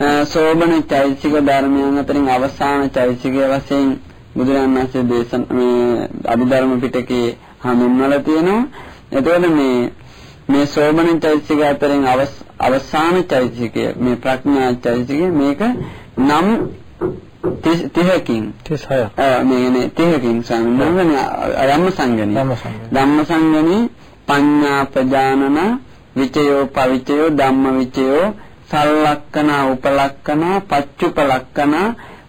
සෝබන චෛතසික ධර්මයන් අතරින් අවසාන චෛතසිකය වශයෙන් බුදුරජාණන් වහන්සේ දේශන මේ අභිධර්ම පිටකේ හඳුන්වලා තියෙනවා. එතකොට මේ මේ සෝබන චෛතසික අතරින් අවසාන චෛතසිකය මේ ප්‍රඥා චෛතසිකය මේක නම් 30කින් 36 ආ මේනේ 30කින් සම්මෝහන ධම්ම සංගණි ධම්ම සංගණි පඤ්ඤා ප්‍රජානන විචයෝ පවිචයෝ ධම්ම විචයෝ සල්ලක්කන උපලක්කන පච්චුපලක්කන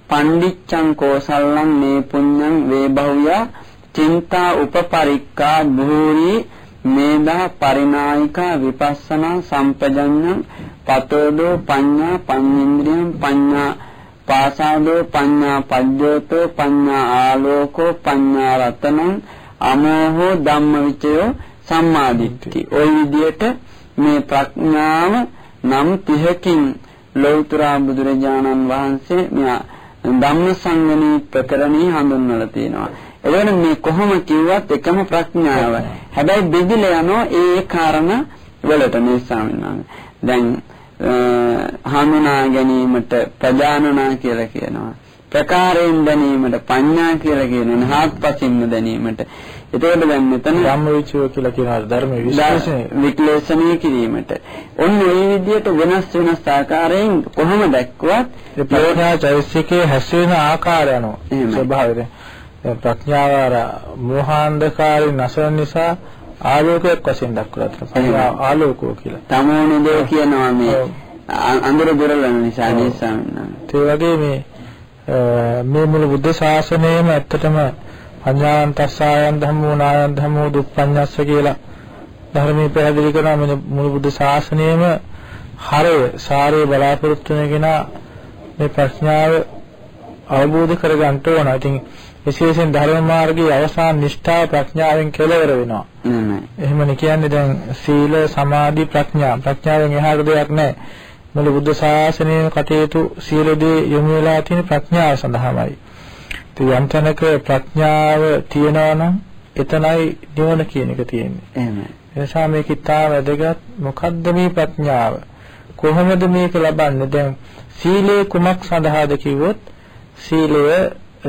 පණ්ඩිච්ඡං කෝසල්ලං මේ පුඤ්ඤං වේබහුය චින්තා උපපරික්කා භූරි මේදා පරිනායිකා විපස්සනා සම්පජඤ්ඤං පතෝදෝ පඤ්ඤා පඤ්ඤේන්ද්‍රියං පඤ්ඤා පාසාදෝ පඤ්ඤා පජ්ජෝතෝ පඤ්ඤා ආලෝකෝ පඤ්ඤා රතනං අමෝහෝ ධම්මවිචයෝ සම්මාදිට්ඨි. ওই විදිහට මේ ප්‍රඥාව නම් 30කින් ලෞතර බුදුරජාණන් වහන්සේ මේ ධම්මසංගණී ප්‍රකරණී හඳුන්වලා තියෙනවා. එතකොට මේ කොහොම කිව්වත් එකම ප්‍රඥාව. හැබැයි බෙදිලා යනවා ඒ කාරණා වලට මේ ස්වාමීන් දැන් හඳුනා ගැනීමට ප්‍රජානනා කියලා කියනවා. ප්‍රකාරයෙන් දැනීමට පඤ්ඤා කියලා කියනවා. හාත්පසින්ම දැනීමට. එතකොට දැන් මෙතන ධම්මවිචය කියලා කියන ධර්ම විශ්ලේෂණය විශ්ලේෂණය කිරීමට. ඔන්න මේ විදිහට වෙනස් වෙනස් ආකාරයෙන් කොහොම දැක්වත් ප්‍රඥා චෛතසිකයේ හැසිරෙන ආකාරය අනුව ස්වභාවයෙන් ප්‍රඥාව අර මෝහාන්ධකාරී නැසන නිසා ආලෝකයක් වශයෙන් දක්වලා තියෙනවා. ආලෝකෝ කියලා. තමෝනිදෝ කියනවා මේ අඳුර දුරලන නිසා නේ ස්වාමීන් ඒ වගේ මේ මේ මුළු බුද්ධ ශාසනයම ඇත්තටම අඥාන තස්සායන් ධම්මෝ නායන් ධම්මෝ දුප්පඤ්ඤස්ස කියලා ධර්මයේ පැහැදිලි කරන මේ මුළු බුද්ධ ශාසනයම හරය සාරේ බලාපොරොත්තු වෙන මේ ප්‍රඥාව අවබෝධ කරගන්න ඕන. ඉතින් විශේෂයෙන් ධර්ම මාර්ගයේ අවසාන නිෂ්ඨා ප්‍රඥාවෙන් කෙලවර වෙනවා. එහෙමනේ කියන්නේ දැන් සීල සමාධි ප්‍රඥා ප්‍රඥාවෙන් එහාට දෙයක් නැහැ. මුළු බුද්ධ ශාසනයේ කටයුතු සියලුදී යොමු වෙලා තියෙන ප්‍රඥාව සඳහාමයි. ඉතින් යම් තැනක ප්‍රඥාව තියෙනවා නම් එතනයි නිවන කියන එක තියෙන්නේ. එහෙමයි. එනිසා මේක ඉතා වැදගත්. මොකද්ද මේ ප්‍රඥාව? කොහොමද මේක ලබන්නේ? දැන් සීලය කුමක් සඳහාද කිව්වොත් සීලය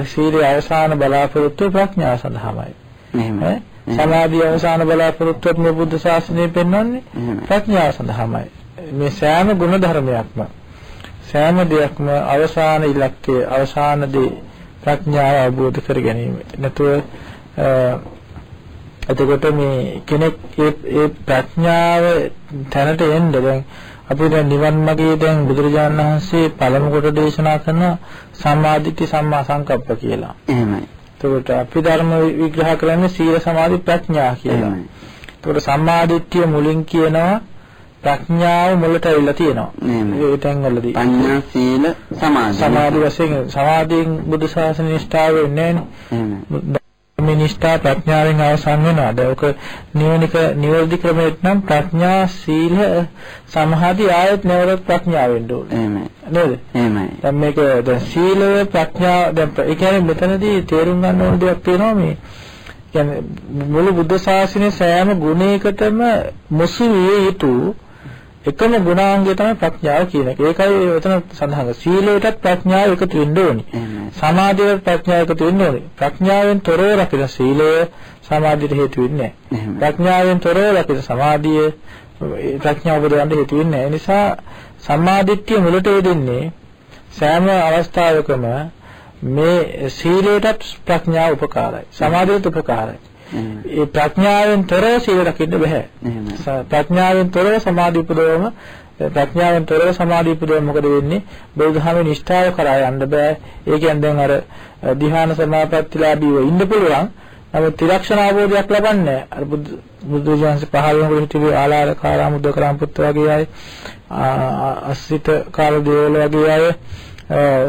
සීලේ අවසාන බලාපොරොත්තු ප්‍රඥාව සඳහාමයි. එහෙමයි. සමාධිය අවසාන බලාපොරොත්තුවත් මේ බුද්ධ ශාසනය පෙන්වන්නේ ප්‍රඥාව සඳහාමයි. මේ සෑම ගුණ ධර්මයක්ම සෑම දෙයක්ම අවසාන ඉලක්කය අවසාන දේ ප්‍රඥාව අවබෝධ කර ගැනීම. නැතුව එතකොට මේ කෙනෙක් ඒ ප්‍රඥාව තැනට එන්න දැන් අපි දැන් නිවන් මාර්ගයේ දැන් බුදුරජාණන් වහන්සේ පළමු කොට දේශනා කරන සම්මාදිට්ඨි සම්මා සංකප්ප කියලා. එහෙමයි. එතකොට අපි ධර්ම විග්‍රහ කරන්නේ සීල සමාධි ප්‍රඥා කියලා. එතකොට සම්මාදිට්ඨිය මුලින් කියනවා ප්‍රඥාව මුලට ඇවිල්ලා තියෙනවා. ඒ තැන්වලදී. පඤ්ඤා සීල සමාධි. සමාධි වශයෙන් සමාධියෙන් බුදු ශාසන නිෂ්ඨාව වෙන්නේ. මේ නිෂ්ඨා ප්‍රඥාවෙන් අවසන් වෙනවා. ඒක නිවනික නිවර්දි ක්‍රමයට නම් ප්‍රඥා සීල සමාධි ආයත් නැවරත් ප්‍රඥාව වෙන්න ඕනේ. එහෙමයි. නේද? එහෙමයි. දැන් මේක දැන් සීලය ප්‍රඥාව දැන් ඒ කියන්නේ මෙතනදී තේරුම් ගන්න ඕන දෙයක් තියෙනවා මේ කියන්නේ මුළු බුද්ධ ශාසනයේ සෑම ගුණයකටම මුසු විය යුතු එකම ගුණාංගය තමයි ප්‍රඥාව කියන එක. ඒකයි එතන සඳහන් සීලයටත් ප්‍රඥාව එකතු වෙන්න ඕනි. සමාධියට ප්‍රඥාව එකතු වෙන්න ඕනි. ප්‍රඥාවෙන් තොරව රකින සීලය සමාධියට හේතු වෙන්නේ නැහැ. ප්‍රඥාවෙන් තොරව රකින සමාධිය ප්‍රඥාව උපදවන්න හේතු වෙන්නේ නැහැ. නිසා සම්මාදිට්ඨිය මුලට දෙන්නේ සෑම අවස්ථාවකම මේ සීලයටත් ප්‍රඥාව උපකාරයි. සමාධියට උපකාරයි. ඒ ප්‍රඥාවෙන් තොරව සීල රකින්න බෑ. ප්‍රඥාවෙන් තොරව සමාධි උපදවම ප්‍රඥාවෙන් තොරව සමාධි උපදවම මොකද වෙන්නේ? බුදුදහමේ නිෂ්ඨාව කරා යන්න බෑ. ඒ කියන්නේ දැන් අර ධ්‍යාන සමාපත්තිලාභීව ඉන්න පුළුවන්. නමුත් ත්‍රිලක්ෂණ අවබෝධයක් ලබන්නේ අර බුදු දහමේ පහළ වෙනකොට හිටියේ ආලාරකාරාමුද්ද කරාම්පුත් වගේ අය අස්සිත කාල දේවල වගේ අය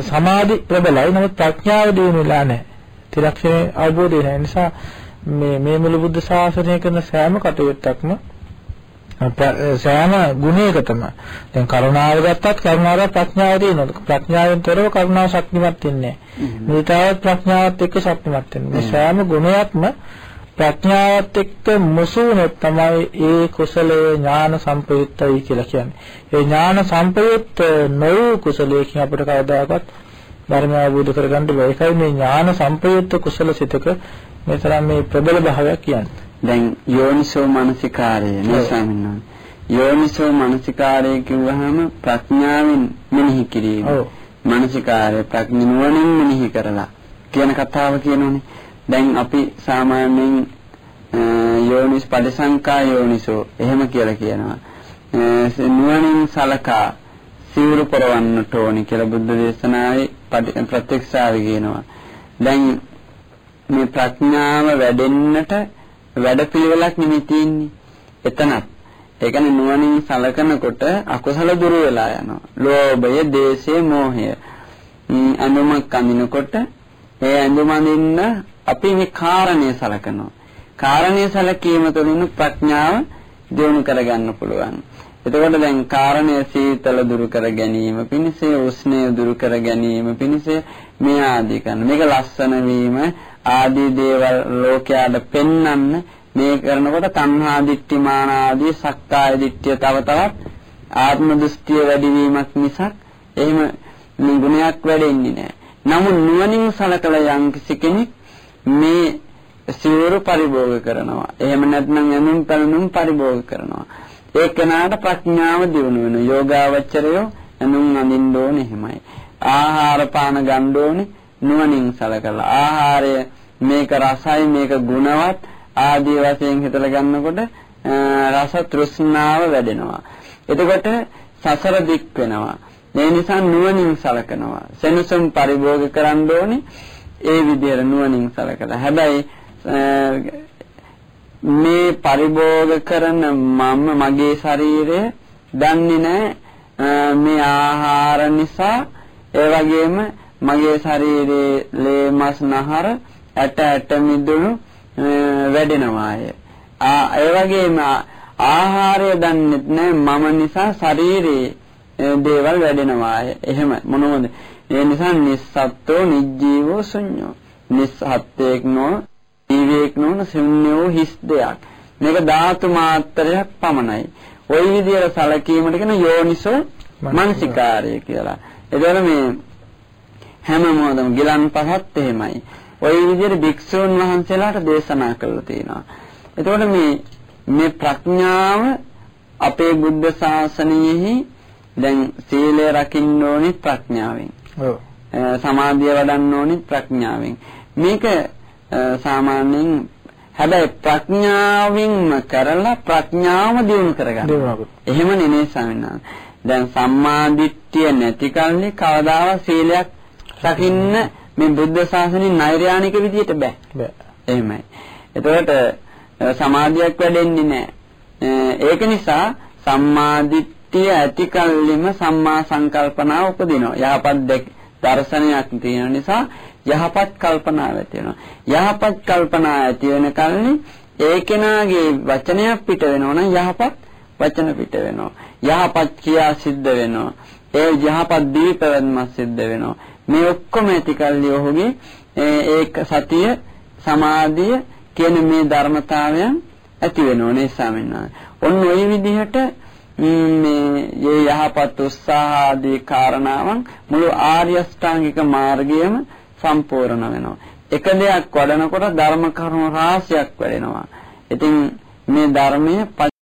සමාධි ප්‍රබලයි නමුත් ප්‍රඥාව දිනුලා නැහැ. ත්‍රිලක්ෂණ අවබෝධය නැහැ. නිසා මේ මේ මුළු බුද්ධ ශාසනය කරන සෑම කටයුත්තක්ම සෑම ගුණයකටම දැන් කරුණාව ගත්තත් කරුණාව ප්‍රඥාව තියෙනවා ප්‍රඥාවෙන් තොරව කරුණාව ශක්තිමත් වෙන්නේ නැහැ. ප්‍රඥාවත් එක්ක ශක්තිමත් වෙන්නේ. මේ සෑම ගුණයක්ම ප්‍රඥාවත් එක්ක මුසුනොත් තමයි ඒ කුසලයේ ඥාන සම්පයුක්තයි කියලා කියන්නේ. ඒ ඥාන සම්පයුක්ත නොවූ කුසලයකින් අපිට කවදාකවත් ධර්මය අවබෝධ කරගන්න බැහැ. ඒකයි මේ ඥාන සම්පයුක්ත කුසල සිතක මේ තරම් මේ ප්‍රබල භාවයක් කියන්නේ. දැන් යෝනිසෝ මනසිකාරය නේ ස්වාමීන් වහන්සේ. යෝනිසෝ මනසිකාරය කිව්වහම ප්‍රඥාවෙන් මෙනෙහි කිරීම. ඔව්. මනසිකාරය ප්‍රඥාවෙන් මෙනෙහි කරලා කියන කතාව කියනෝනේ. දැන් අපි සාමාන්‍යයෙන් යෝනිස් පරිසංකා යෝනිසෝ එහෙම කියලා කියනවා. නුවණින් සලකා සිවුරු පරවන්නට ඕනි කියලා බුද්ධ දේශනාවේ ප්‍රත්‍යක්ෂාවි කියනවා. දැන් මේ ප්‍රඥාව වැඩෙන්නට වැඩපිළිවෙලක් නිමිති ඉන්නේ. එතනත් ඒ කියන්නේ නුවණින් සලකනකොට අකුසල දුර වෙලා යනවා. ලෝභය, දේශය, මෝහය. අඳුමක් අඳිනකොට ඒ ඇඳුම අඳින්න අපි මේ කාරණේ සලකනවා. කාරණේ සැලකීම තුළින් ප්‍රඥාව දියුණු කරගන්න පුළුවන්. එතකොට දැන් කාරණය සීතල දුරු කර ගැනීම පිණිස උෂ්ණය දුරු කර ගැනීම පිණිස මේ ආදී කරන මේක ලස්සන වීම ආදී දේවල් ලෝකයට පෙන්වන්න මේ කරනකොට තණ්හා දිට්ඨි මාන ආදී සක්කාය දිට්ඨිය තව තවත් ආත්ම දෘෂ්ටිය වැඩි වීමක් මිසක් එහෙම මේ ගුණයක් වැඩෙන්නේ නැහැ. නමුත් නුවණින් සලකලා යම් කෙනෙක් මේ සිවුරු පරිභෝග කරනවා. එහෙම නැත්නම් යනුම් පැලනුම් පරිභෝග කරනවා. ඒ කෙනාට ප්‍රඥාව දියුණු වෙනවා. යෝගාවචරය යනුම් අඳින්න ඕනේ එහෙමයි. ආහාර පාන ගන්න ඕනේ නුවණින් සලකලා. ආහාරය මේක රසයි මේක ගුණවත් ආදී වශයෙන් හිතලා ගන්නකොට රස තෘෂ්ණාව වැඩෙනවා. එතකොට සසර දික් වෙනවා. මේ නිසා නුවණින් සලකනවා. සෙනසුන් පරිභෝග කරන්න ඕනේ ඒ විදිහට නුවණින් සලකලා. හැබැයි මේ පරිභෝග කරන මම මගේ ශරීරය දන්නේ නැහැ මේ ආහාර නිසා ඒ වගේම මගේ ශරීරයේ ලේ මස් නහර ඇට ඇට මිදුණු වැඩෙනවාය. ආ ඒ වගේම ආහාරය දන්නේ නැහැ මම නිසා ශරීරයේ දේවල් වැඩෙනවාය. එහෙම මොනවද? ඒ නිසා නිස්සත්ත්වෝ නිජ්ජීවෝ ශුඤ්ඤෝ. නිස්සත්ත්වයක් නෝ ජීවයක් නෝන ශුන්‍යෝ හිස් දෙයක්. මේක ධාතු මාත්‍රයක් පමණයි. ওই විදිහට සැලකීමට කියන යෝනිසෝ මනසිකාරය කියලා. එතකොට මේ හැම මොහොතම ගිලන් පහත් එහෙමයි. ওই විදිහට භික්ෂූන් වහන්සේලාට දේශනා කළා තියෙනවා. එතකොට මේ මේ ප්‍රඥාව අපේ බුද්ධ ශාසනයෙහි දැන් සීලය රකින්න ඕනි ප්‍රඥාවෙන්. ඔව්. සමාධිය වඩන්න ඕනි ප්‍රඥාවෙන්. මේක සාමාන්‍යයෙන් හැබැයි ප්‍රඥාවෙන්ම කරලා ප්‍රඥාව දියුණු කරගන්න. එහෙම නෙමෙයි ස්වාමීන් දැන් සම්මාදිට්ඨිය නැති කල්ලි කවදාවත් සීලයක් රකින්න මේ බුද්ධ ශාසනයේ නෛර්යානික විදියට බෑ. බෑ. එහෙමයි. එතකොට සමාධියක් වැඩෙන්නේ නැහැ. ඒක නිසා සම්මාදිට්ඨිය ඇති කල්ලිම සම්මා සංකල්පනාව උපදිනවා. යහපත් දර්ශනයක් තියෙන නිසා යහපත් කල්පනාව ඇති වෙනවා. යහපත් කල්පනා ඇති වෙන කල්ලි ඒ කෙනාගේ වචනයක් පිට වෙනවා නම් යහපත් වචන පිට වෙනවා. යහපත් ක්‍රියා සිද්ධ වෙනවා. ඒ යහපත් දීපවන්ම සිද්ධ වෙනවා. මේ ඔක්කොම ඇති කල්ලි ඔහුගේ ඒක සතිය සමාධිය කියන මේ ධර්මතාවයන් ඇති වෙනෝනේ සාමිනා. ඔන්න ওই විදිහට මේ යහපත් උත්සාහ ආදී කාරණාවන් මුළු ආර්ය අෂ්ටාංගික මාර්ගයම සම්පූර්ණ වෙනවා. එක දෙයක් වඩනකොට ධර්ම කරුණු රාශියක් වැඩෙනවා. ඉතින් මේ ධර්මයේ